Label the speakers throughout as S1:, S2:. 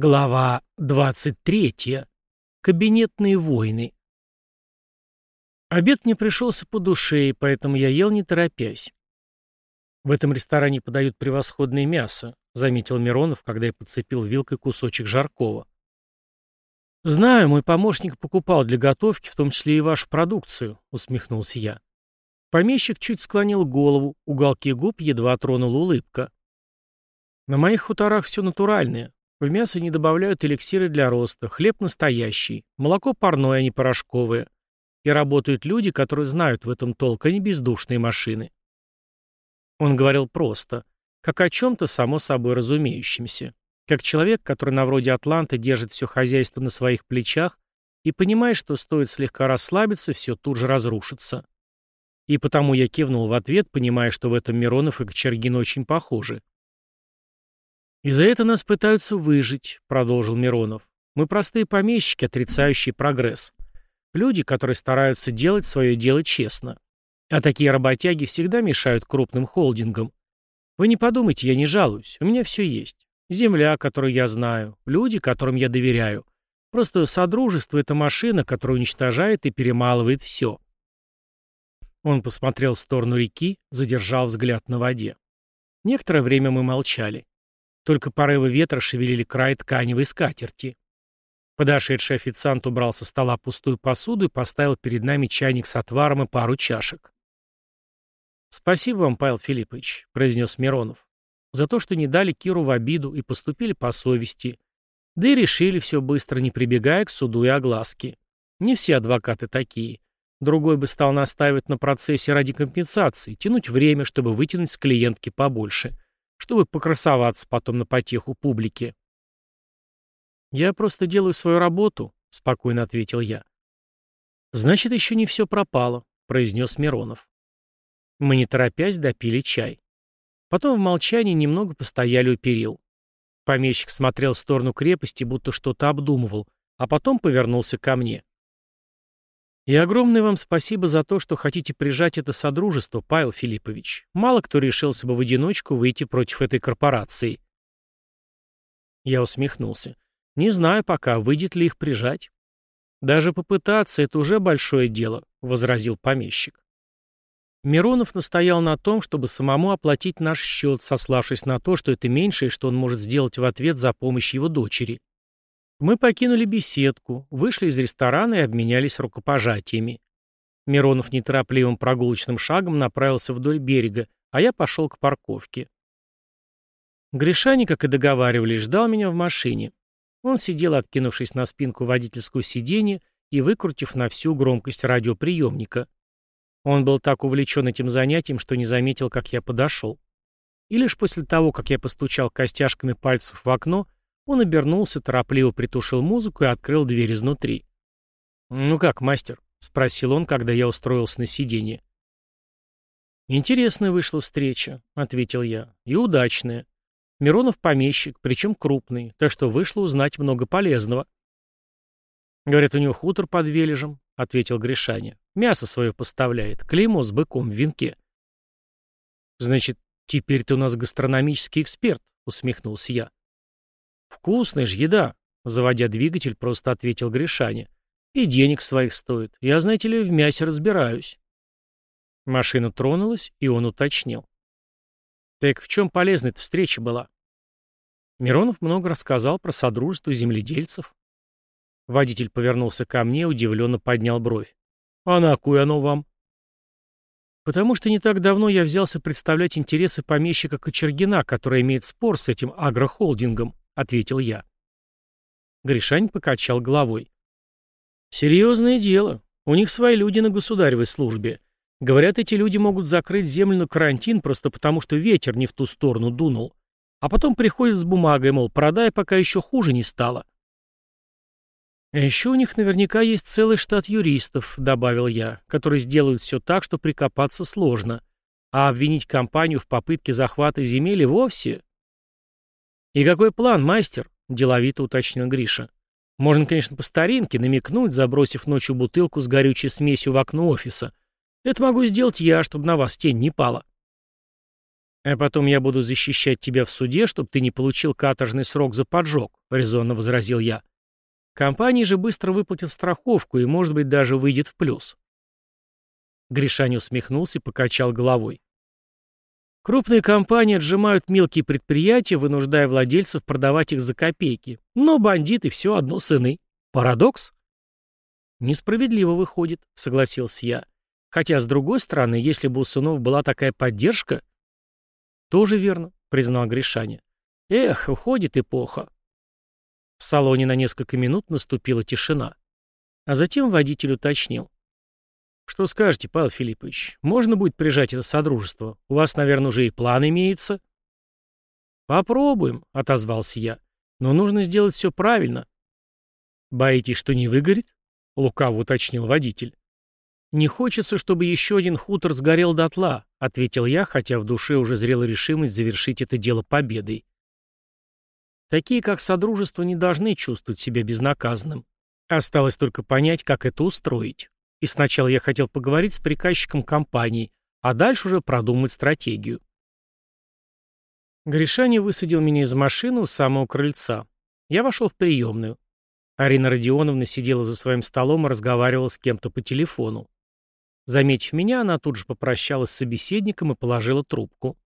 S1: Глава 23. Кабинетные войны. Обед мне пришелся по душе, и поэтому я ел не торопясь. «В этом ресторане подают превосходное мясо», — заметил Миронов, когда я подцепил вилкой кусочек жаркого. «Знаю, мой помощник покупал для готовки, в том числе и вашу продукцию», — усмехнулся я. Помещик чуть склонил голову, уголки губ едва тронула улыбка. «На моих хуторах все натуральное. В мясо не добавляют эликсиры для роста, хлеб настоящий, молоко парное, а не порошковое. И работают люди, которые знают в этом толк, а не бездушные машины». Он говорил просто, как о чем-то само собой разумеющемся. Как человек, который на вроде Атланта держит все хозяйство на своих плечах и понимает, что стоит слегка расслабиться, все тут же разрушится. И потому я кивнул в ответ, понимая, что в этом Миронов и Кочергин очень похожи. «И за это нас пытаются выжить», — продолжил Миронов. «Мы простые помещики, отрицающие прогресс. Люди, которые стараются делать свое дело честно. А такие работяги всегда мешают крупным холдингам. Вы не подумайте, я не жалуюсь, у меня все есть. Земля, которую я знаю, люди, которым я доверяю. Просто содружество — это машина, которая уничтожает и перемалывает все. Он посмотрел в сторону реки, задержал взгляд на воде. Некоторое время мы молчали. Только порывы ветра шевелили край тканевой скатерти. Подошедший официант убрал со стола пустую посуду и поставил перед нами чайник с отваром и пару чашек. «Спасибо вам, Павел Филиппович», — произнес Миронов, «за то, что не дали Киру в обиду и поступили по совести. Да и решили все быстро, не прибегая к суду и огласке. Не все адвокаты такие. Другой бы стал настаивать на процессе ради компенсации, тянуть время, чтобы вытянуть с клиентки побольше, чтобы покрасоваться потом на потеху публики. «Я просто делаю свою работу», — спокойно ответил я. «Значит, еще не все пропало», — произнес Миронов. Мы, не торопясь, допили чай. Потом в молчании немного постояли у перил. Помещик смотрел в сторону крепости, будто что-то обдумывал, а потом повернулся ко мне. И огромное вам спасибо за то, что хотите прижать это содружество, Павел Филиппович. Мало кто решился бы в одиночку выйти против этой корпорации. Я усмехнулся. Не знаю пока, выйдет ли их прижать. Даже попытаться — это уже большое дело, — возразил помещик. Миронов настоял на том, чтобы самому оплатить наш счет, сославшись на то, что это меньшее, что он может сделать в ответ за помощь его дочери. Мы покинули беседку, вышли из ресторана и обменялись рукопожатиями. Миронов неторопливым прогулочным шагом направился вдоль берега, а я пошел к парковке. Гришани, как и договаривались, ждал меня в машине. Он сидел, откинувшись на спинку водительского сиденья и выкрутив на всю громкость радиоприемника. Он был так увлечен этим занятием, что не заметил, как я подошел. И лишь после того, как я постучал костяшками пальцев в окно, он обернулся, торопливо притушил музыку и открыл дверь изнутри. «Ну как, мастер?» — спросил он, когда я устроился на сиденье. «Интересная вышла встреча», — ответил я, — «и удачная. Миронов помещик, причем крупный, так что вышло узнать много полезного». «Говорят, у него хутор под Вележем», — ответил Гришаня. «Мясо свое поставляет, клеймо с быком в венке». «Значит, теперь ты у нас гастрономический эксперт», — усмехнулся я. «Вкусная ж еда», — заводя двигатель, просто ответил Гришаня. «И денег своих стоит. Я, знаете ли, в мясе разбираюсь». Машина тронулась, и он уточнил. «Так в чем полезная эта встреча была?» Миронов много рассказал про содружество земледельцев. Водитель повернулся ко мне, удивленно поднял бровь. «А на кой оно вам?» «Потому что не так давно я взялся представлять интересы помещика Кочергина, который имеет спор с этим агрохолдингом ответил я. Гришань покачал головой. «Серьезное дело. У них свои люди на государевой службе. Говорят, эти люди могут закрыть землю на карантин просто потому, что ветер не в ту сторону дунул. А потом приходят с бумагой, мол, продай, пока еще хуже не стало». «А еще у них наверняка есть целый штат юристов», — добавил я, «которые сделают все так, что прикопаться сложно. А обвинить компанию в попытке захвата земель вовсе «И какой план, мастер?» – деловито уточнил Гриша. «Можно, конечно, по старинке намекнуть, забросив ночью бутылку с горючей смесью в окно офиса. Это могу сделать я, чтобы на вас тень не пала». «А потом я буду защищать тебя в суде, чтобы ты не получил каторжный срок за поджог», — резонно возразил я. «Компания же быстро выплатит страховку и, может быть, даже выйдет в плюс». Гришань усмехнулся и покачал головой. Крупные компании отжимают мелкие предприятия, вынуждая владельцев продавать их за копейки. Но бандиты все одно сыны. Парадокс? Несправедливо выходит, согласился я. Хотя, с другой стороны, если бы у сынов была такая поддержка... Тоже верно, признал Гришаня. Эх, уходит эпоха. В салоне на несколько минут наступила тишина. А затем водитель уточнил. «Что скажете, Павел Филиппович? Можно будет прижать это содружество? У вас, наверное, уже и план имеется?» «Попробуем», — отозвался я. «Но нужно сделать все правильно». «Боитесь, что не выгорит?» — лукаво уточнил водитель. «Не хочется, чтобы еще один хутор сгорел дотла», — ответил я, хотя в душе уже зрела решимость завершить это дело победой. Такие, как Содружество, не должны чувствовать себя безнаказанным. Осталось только понять, как это устроить. И сначала я хотел поговорить с приказчиком компании, а дальше уже продумать стратегию. Гришаня высадил меня из машины у самого крыльца. Я вошел в приемную. Арина Родионовна сидела за своим столом и разговаривала с кем-то по телефону. Заметив меня, она тут же попрощалась с собеседником и положила трубку.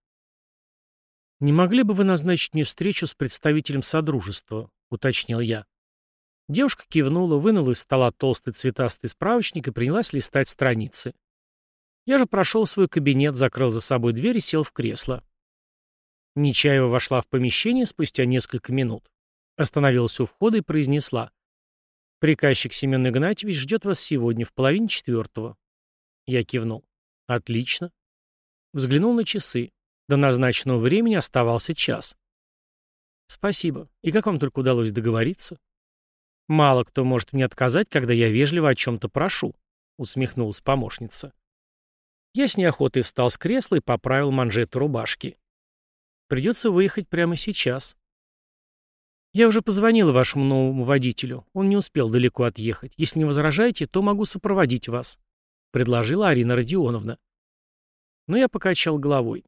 S1: «Не могли бы вы назначить мне встречу с представителем Содружества?» — уточнил я. Девушка кивнула, вынула из стола толстый цветастый справочник и принялась листать страницы. Я же прошел в свой кабинет, закрыл за собой дверь и сел в кресло. Нечаева вошла в помещение спустя несколько минут. Остановилась у входа и произнесла. «Приказчик Семен Игнатьевич ждет вас сегодня в половине четвертого». Я кивнул. «Отлично». Взглянул на часы. До назначенного времени оставался час. «Спасибо. И как вам только удалось договориться?» «Мало кто может мне отказать, когда я вежливо о чем-то прошу», — усмехнулась помощница. Я с неохотой встал с кресла и поправил манжету рубашки. «Придется выехать прямо сейчас». «Я уже позвонила вашему новому водителю. Он не успел далеко отъехать. Если не возражаете, то могу сопроводить вас», — предложила Арина Родионовна. Но я покачал головой.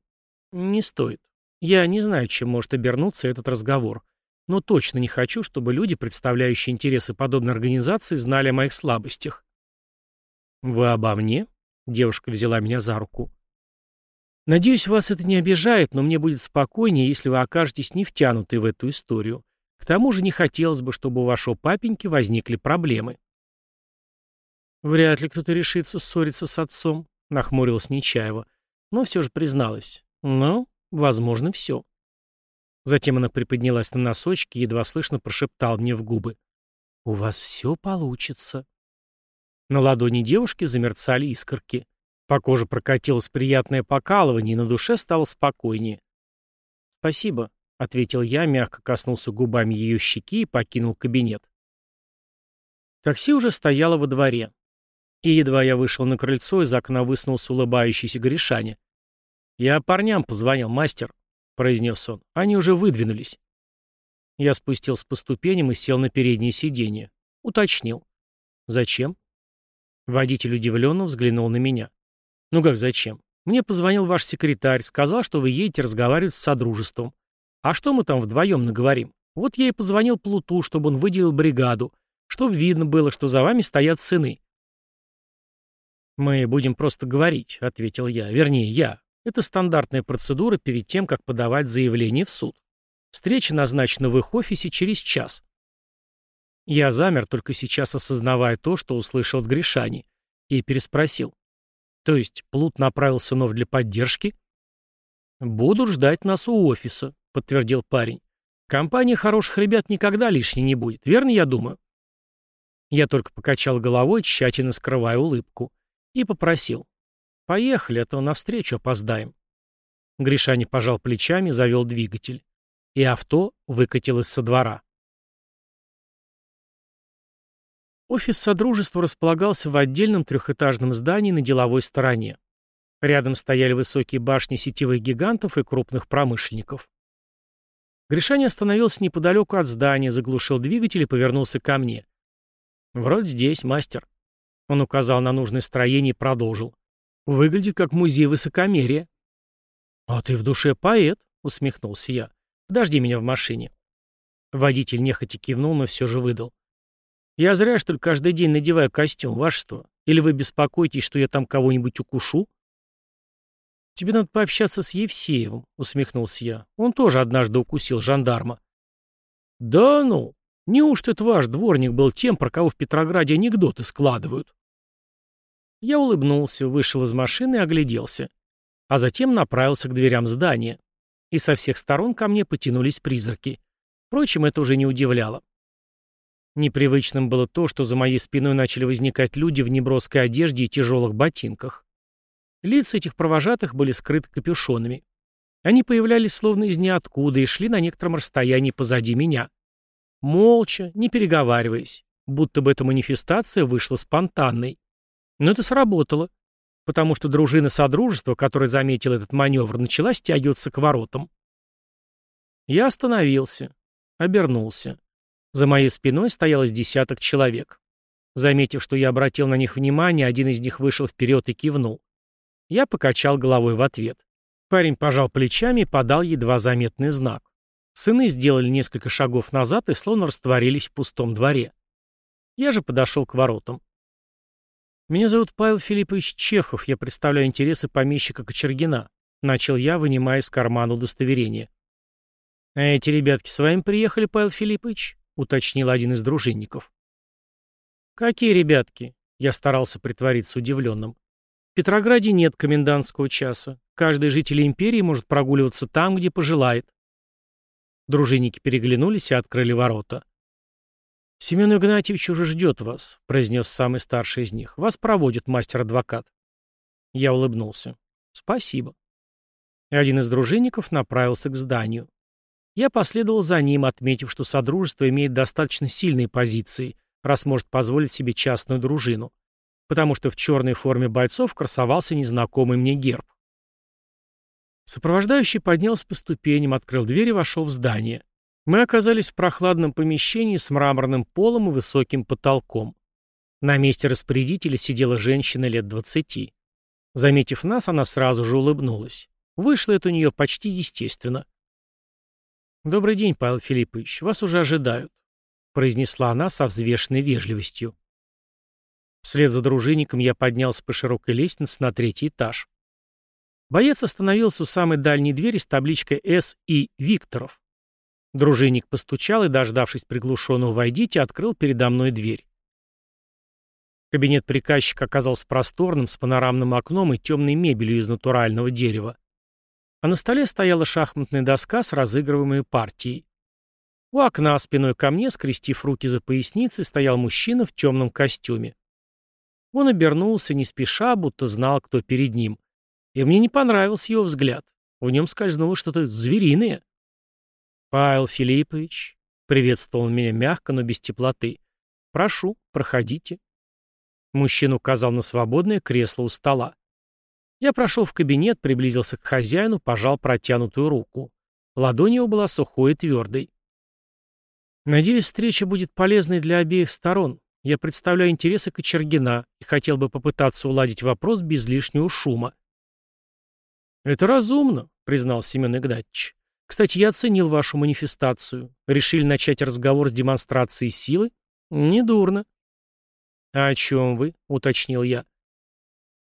S1: «Не стоит. Я не знаю, чем может обернуться этот разговор. Но точно не хочу, чтобы люди, представляющие интересы подобной организации, знали о моих слабостях. «Вы обо мне?» — девушка взяла меня за руку. «Надеюсь, вас это не обижает, но мне будет спокойнее, если вы окажетесь не втянуты в эту историю. К тому же не хотелось бы, чтобы у вашего папеньки возникли проблемы». «Вряд ли кто-то решится ссориться с отцом», — нахмурилась Нечаева, но все же призналась. «Ну, возможно, все». Затем она приподнялась на носочки и едва слышно прошептала мне в губы. «У вас все получится». На ладони девушки замерцали искорки. По коже прокатилось приятное покалывание, и на душе стало спокойнее. «Спасибо», — ответил я, мягко коснулся губами ее щеки и покинул кабинет. Такси уже стояло во дворе. И едва я вышел на крыльцо, из окна высунулся улыбающийся Гришаня. «Я парням позвонил, мастер», — произнес он. «Они уже выдвинулись». Я спустился по ступеням и сел на переднее сиденье. Уточнил. «Зачем?» Водитель удивленно взглянул на меня. «Ну как зачем? Мне позвонил ваш секретарь, сказал, что вы едете разговаривать с Содружеством. А что мы там вдвоем наговорим? Вот я и позвонил Плуту, чтобы он выделил бригаду, чтобы видно было, что за вами стоят сыны». «Мы будем просто говорить», — ответил я. «Вернее, я. Это стандартная процедура перед тем, как подавать заявление в суд. Встреча назначена в их офисе через час. Я замер, только сейчас осознавая то, что услышал от Гришани, и переспросил. То есть Плут направил сынов для поддержки? «Буду ждать нас у офиса», — подтвердил парень. «Компания хороших ребят никогда лишней не будет, верно я думаю?» Я только покачал головой, тщательно скрывая улыбку, и попросил. «Поехали, а то навстречу опоздаем». Гришани пожал плечами завел двигатель. И авто выкатилось со двора. Офис Содружества располагался в отдельном трехэтажном здании на деловой стороне. Рядом стояли высокие башни сетевых гигантов и крупных промышленников. Гришани остановился неподалеку от здания, заглушил двигатель и повернулся ко мне. «Вроде здесь, мастер». Он указал на нужное строение и продолжил. Выглядит как музей высокомерия. «А ты в душе поэт», — усмехнулся я. «Подожди меня в машине». Водитель нехотя кивнул, но все же выдал. «Я зря, что ли, каждый день надеваю костюм, вашество? Или вы беспокоитесь, что я там кого-нибудь укушу?» «Тебе надо пообщаться с Евсеевым», — усмехнулся я. «Он тоже однажды укусил жандарма». «Да ну! Неужто это ваш дворник был тем, про кого в Петрограде анекдоты складывают?» Я улыбнулся, вышел из машины и огляделся. А затем направился к дверям здания. И со всех сторон ко мне потянулись призраки. Впрочем, это уже не удивляло. Непривычным было то, что за моей спиной начали возникать люди в неброской одежде и тяжелых ботинках. Лица этих провожатых были скрыты капюшонами. Они появлялись словно из ниоткуда и шли на некотором расстоянии позади меня. Молча, не переговариваясь, будто бы эта манифестация вышла спонтанной. Но это сработало, потому что дружина Содружества, которая заметила этот маневр, начала стягиваться к воротам. Я остановился, обернулся. За моей спиной стоялось десяток человек. Заметив, что я обратил на них внимание, один из них вышел вперед и кивнул. Я покачал головой в ответ. Парень пожал плечами и подал едва заметный знак. Сыны сделали несколько шагов назад и словно растворились в пустом дворе. Я же подошел к воротам. «Меня зовут Павел Филиппович Чехов, я представляю интересы помещика Кочергина», начал я, вынимая из кармана удостоверение. «А эти ребятки с вами приехали, Павел Филиппович?» уточнил один из дружинников. «Какие ребятки?» Я старался притвориться удивленным. В Петрограде нет комендантского часа. Каждый житель империи может прогуливаться там, где пожелает. Дружинники переглянулись и открыли ворота. «Семен Игнатьевич уже ждет вас», — произнес самый старший из них. «Вас проводит мастер-адвокат». Я улыбнулся. «Спасибо». И один из дружинников направился к зданию. Я последовал за ним, отметив, что Содружество имеет достаточно сильные позиции, раз может позволить себе частную дружину потому что в черной форме бойцов красовался незнакомый мне герб. Сопровождающий поднялся по ступеням, открыл дверь и вошел в здание. Мы оказались в прохладном помещении с мраморным полом и высоким потолком. На месте распорядителя сидела женщина лет двадцати. Заметив нас, она сразу же улыбнулась. Вышло это у нее почти естественно. «Добрый день, Павел Филиппович, вас уже ожидают», — произнесла она со взвешенной вежливостью. Вслед за дружинником я поднялся по широкой лестнице на третий этаж. Боец остановился у самой дальней двери с табличкой «С. И. Викторов». Дружинник постучал и, дождавшись приглушенного «Войдите», открыл передо мной дверь. Кабинет приказчика оказался просторным, с панорамным окном и темной мебелью из натурального дерева. А на столе стояла шахматная доска с разыгрываемой партией. У окна спиной ко мне, скрестив руки за поясницей, стоял мужчина в темном костюме. Он обернулся не спеша, будто знал, кто перед ним. И мне не понравился его взгляд. В нем скользнуло что-то звериное. «Павел Филиппович», — приветствовал меня мягко, но без теплоты. «Прошу, проходите». Мужчина указал на свободное кресло у стола. Я прошел в кабинет, приблизился к хозяину, пожал протянутую руку. Ладонь его была сухой и твердой. «Надеюсь, встреча будет полезной для обеих сторон», я представляю интересы Кочергина и хотел бы попытаться уладить вопрос без лишнего шума. «Это разумно», — признал Семен Игнатьевич. «Кстати, я оценил вашу манифестацию. Решили начать разговор с демонстрацией силы? Недурно». «А о чем вы?» — уточнил я.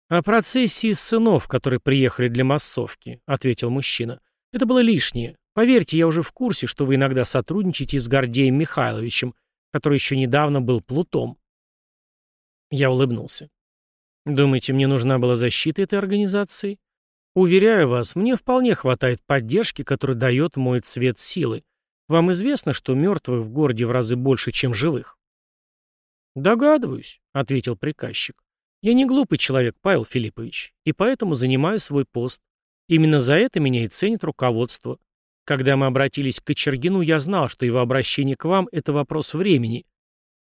S1: «О процессии сынов, которые приехали для массовки», — ответил мужчина. «Это было лишнее. Поверьте, я уже в курсе, что вы иногда сотрудничаете с Гордеем Михайловичем, который еще недавно был плутом. Я улыбнулся. Думаете, мне нужна была защита этой организации? Уверяю вас, мне вполне хватает поддержки, которую дает мой цвет силы. Вам известно, что мертвых в городе в разы больше, чем живых? Догадываюсь, ответил приказчик. Я не глупый человек, Павел Филиппович, и поэтому занимаю свой пост. Именно за это меня и ценит руководство. Когда мы обратились к Кочергину, я знал, что его обращение к вам – это вопрос времени.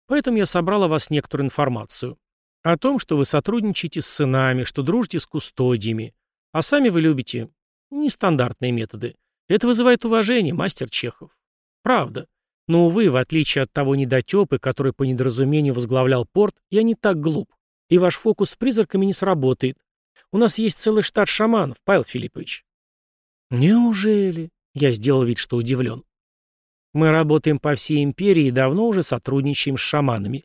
S1: Поэтому я собрал о вас некоторую информацию. О том, что вы сотрудничаете с сынами, что дружите с кустодиями. А сами вы любите нестандартные методы. Это вызывает уважение, мастер Чехов. Правда. Но, увы, в отличие от того недотепы, который по недоразумению возглавлял порт, я не так глуп. И ваш фокус с призраками не сработает. У нас есть целый штат шаманов, Павел Филиппович. Неужели? Я сделал вид, что удивлен. Мы работаем по всей империи и давно уже сотрудничаем с шаманами.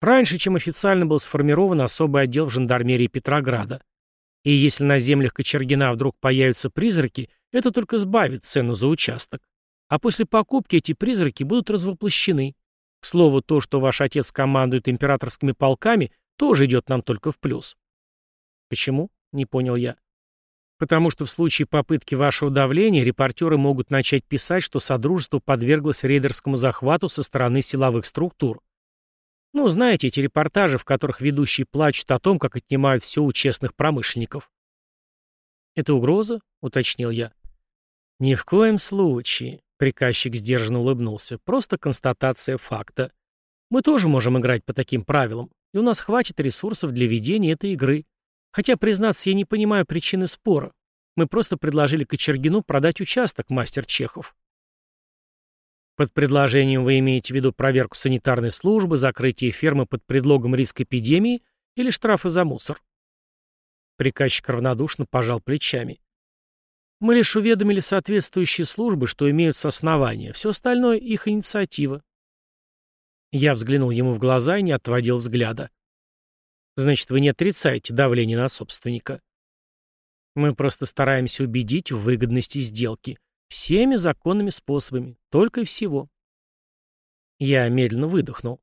S1: Раньше, чем официально был сформирован особый отдел в жандармерии Петрограда. И если на землях Кочергина вдруг появятся призраки, это только сбавит цену за участок. А после покупки эти призраки будут развоплощены. К слову, то, что ваш отец командует императорскими полками, тоже идет нам только в плюс. Почему? Не понял я. Потому что в случае попытки вашего давления репортеры могут начать писать, что Содружество подверглось рейдерскому захвату со стороны силовых структур. Ну, знаете, эти репортажи, в которых ведущие плачут о том, как отнимают все у честных промышленников. «Это угроза?» — уточнил я. «Ни в коем случае», — приказчик сдержанно улыбнулся, — «просто констатация факта. Мы тоже можем играть по таким правилам, и у нас хватит ресурсов для ведения этой игры. Хотя, признаться, я не понимаю причины спора. Мы просто предложили Кочергину продать участок, мастер Чехов. Под предложением вы имеете в виду проверку санитарной службы, закрытие фермы под предлогом риска эпидемии или штрафы за мусор? Приказчик равнодушно пожал плечами. Мы лишь уведомили соответствующие службы, что имеют основания. Все остальное — их инициатива. Я взглянул ему в глаза и не отводил взгляда. Значит, вы не отрицаете давление на собственника. Мы просто стараемся убедить в выгодности сделки. Всеми законными способами. Только и всего. Я медленно выдохнул.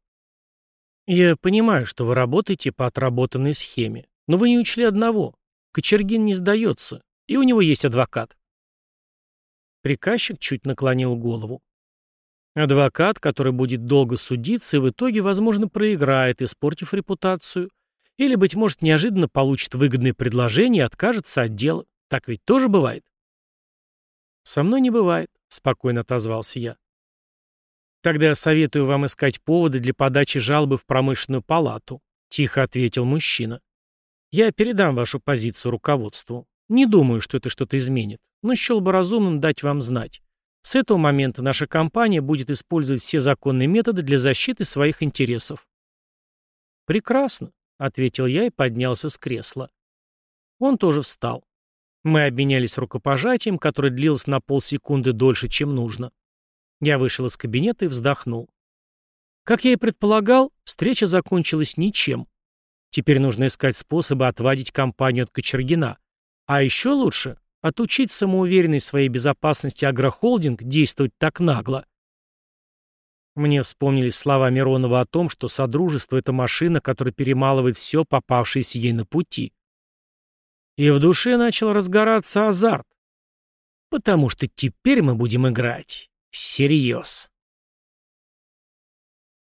S1: Я понимаю, что вы работаете по отработанной схеме. Но вы не учли одного. Кочергин не сдается. И у него есть адвокат. Приказчик чуть наклонил голову. Адвокат, который будет долго судиться и в итоге, возможно, проиграет, испортив репутацию. Или, быть может, неожиданно получит выгодное предложение и откажется от дела. Так ведь тоже бывает. «Со мной не бывает», — спокойно отозвался я. «Тогда я советую вам искать поводы для подачи жалобы в промышленную палату», — тихо ответил мужчина. «Я передам вашу позицию руководству. Не думаю, что это что-то изменит, но счел бы разумным дать вам знать. С этого момента наша компания будет использовать все законные методы для защиты своих интересов». «Прекрасно», — ответил я и поднялся с кресла. Он тоже встал. Мы обменялись рукопожатием, которое длилось на полсекунды дольше, чем нужно. Я вышел из кабинета и вздохнул. Как я и предполагал, встреча закончилась ничем. Теперь нужно искать способы отвадить компанию от Кочергина. А еще лучше — отучить самоуверенный в своей безопасности агрохолдинг действовать так нагло. Мне вспомнились слова Миронова о том, что Содружество — это машина, которая перемалывает все, попавшееся ей на пути. И в душе начал разгораться азарт. Потому что теперь мы будем играть всерьез.